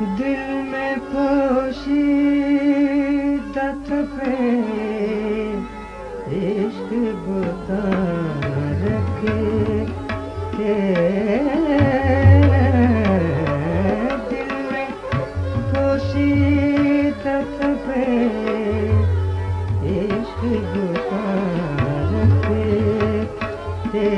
دل میں پوشی دت پہ عشق بتا رکھے کہ دل میں پوشی دت پہ عشق بتا رکھے کہ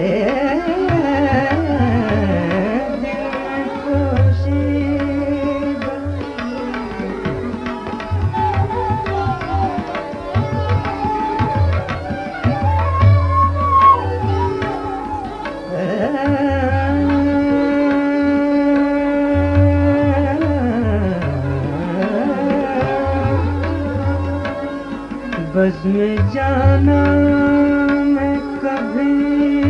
دل میں خوشی بس میں جانا میں کبھی